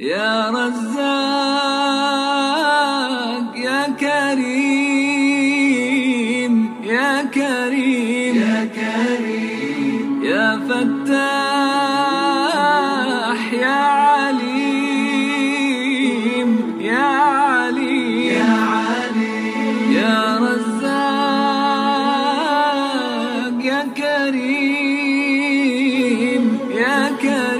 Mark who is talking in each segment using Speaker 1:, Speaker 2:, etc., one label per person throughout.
Speaker 1: يا رزاق يا كريم يا كريم
Speaker 2: يا كريم.
Speaker 1: يا فتاح يا عليم يا عليم
Speaker 2: يا عليم.
Speaker 1: يا رزاق يا كريم يا كريم.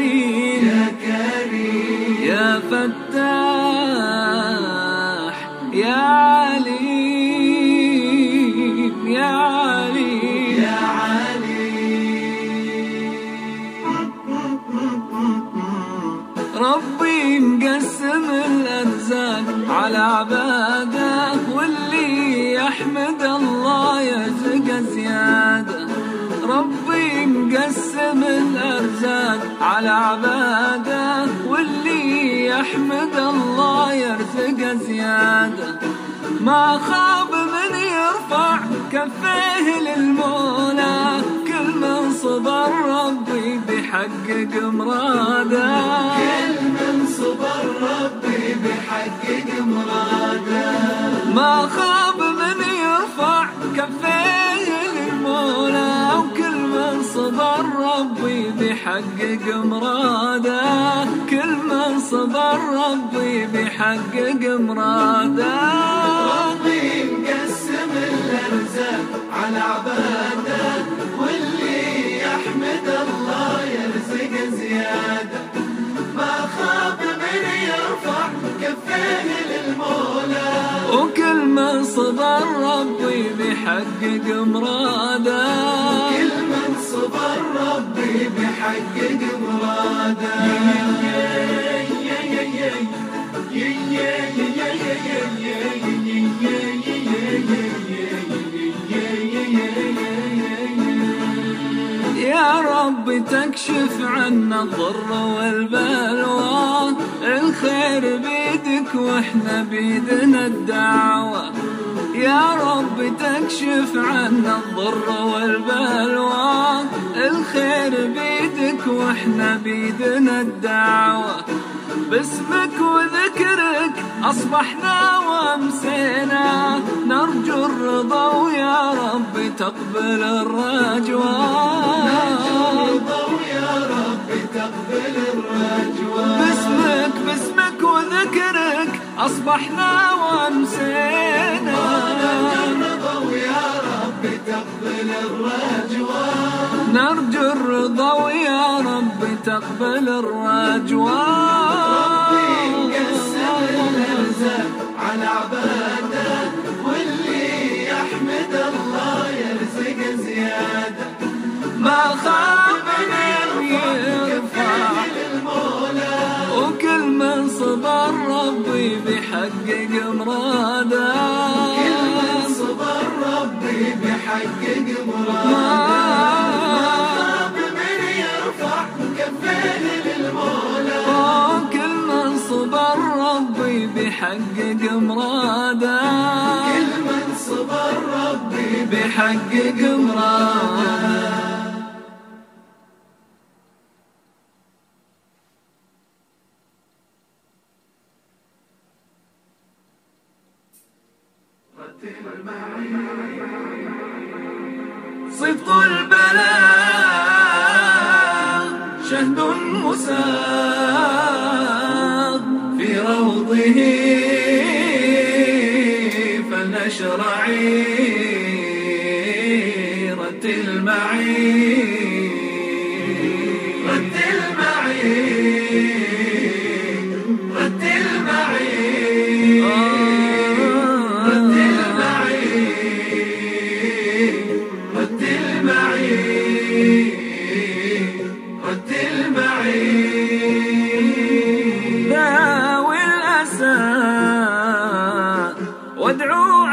Speaker 1: ربي مقسم الأرزاق على عباده واللي يحمد الله يرزق زيادة. ربي مقسم الأرزاق على عباده واللي يحمد الله يرزق زيادة. ما خاب من يرفع كفيه للمولى كل من صبر ربي بيحقق مراده.
Speaker 2: ربي بحقق مراده.
Speaker 1: ما خاب من يرفع كفيه للمولى وكل من صبر ربي بيحقق مراده. كل من صبر ربي بيحقق مراده.
Speaker 2: ربي مقسم الأرزاق على عباده.
Speaker 1: صبر ربي بيحقق مراده
Speaker 2: كل من صبر ربي بحقق مراده.
Speaker 1: يا تكشف عنا الضر والبلوى. الخير بيدك وإحنا بيدنا الدعوة. يا رب تكشف عنا الضر والبلوى. الخير بيدك وإحنا بيدنا الدعوة. باسمك وذكرك أصبحنا وأمسينا. نرجو الرضا ويا رب تقبل الرجوى. أصبحنا وأمسينا.
Speaker 2: رضا ويا رب تقبل
Speaker 1: نرجو الرضا ويا رب تقبل الرجوى
Speaker 2: بحقق مراده من
Speaker 1: كل من صبر ربي بيحقق مراده
Speaker 2: كل من صبر ربي
Speaker 1: بيحقق مراده صدق البلاء شهد مساغ في روضه فلنشر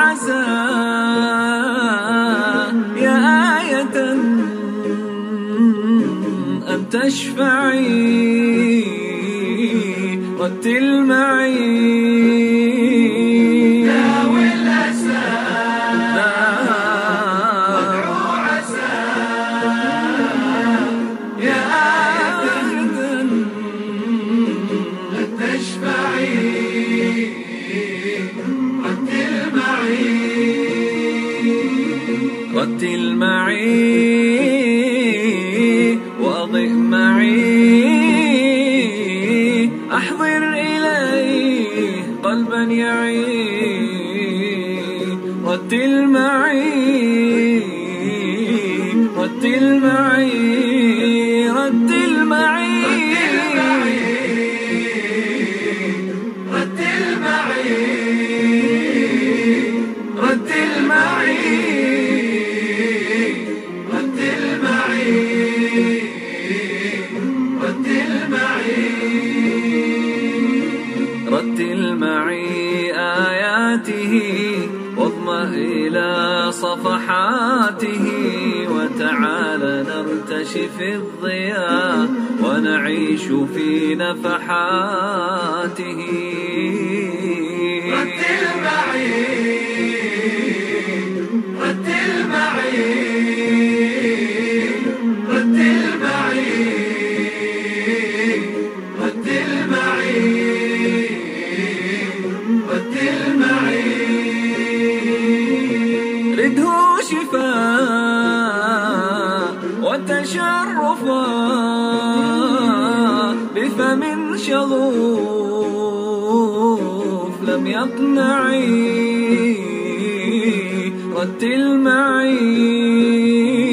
Speaker 1: عسى يا آية أن تشفعي رتل معي.
Speaker 2: رتل معي
Speaker 1: واضئ معي. أحضر إليه قلبا يعي رتل معي. معي آياته واضمأ إلى صفحاته وتعال نرتشي في الضياء ونعيش في نفحاته.
Speaker 2: رتل معي.
Speaker 1: بفم شغوف لم يقنعي رتل معي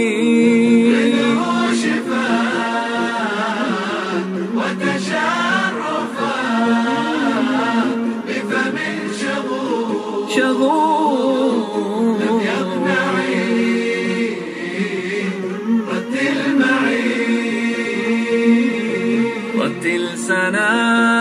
Speaker 1: سنام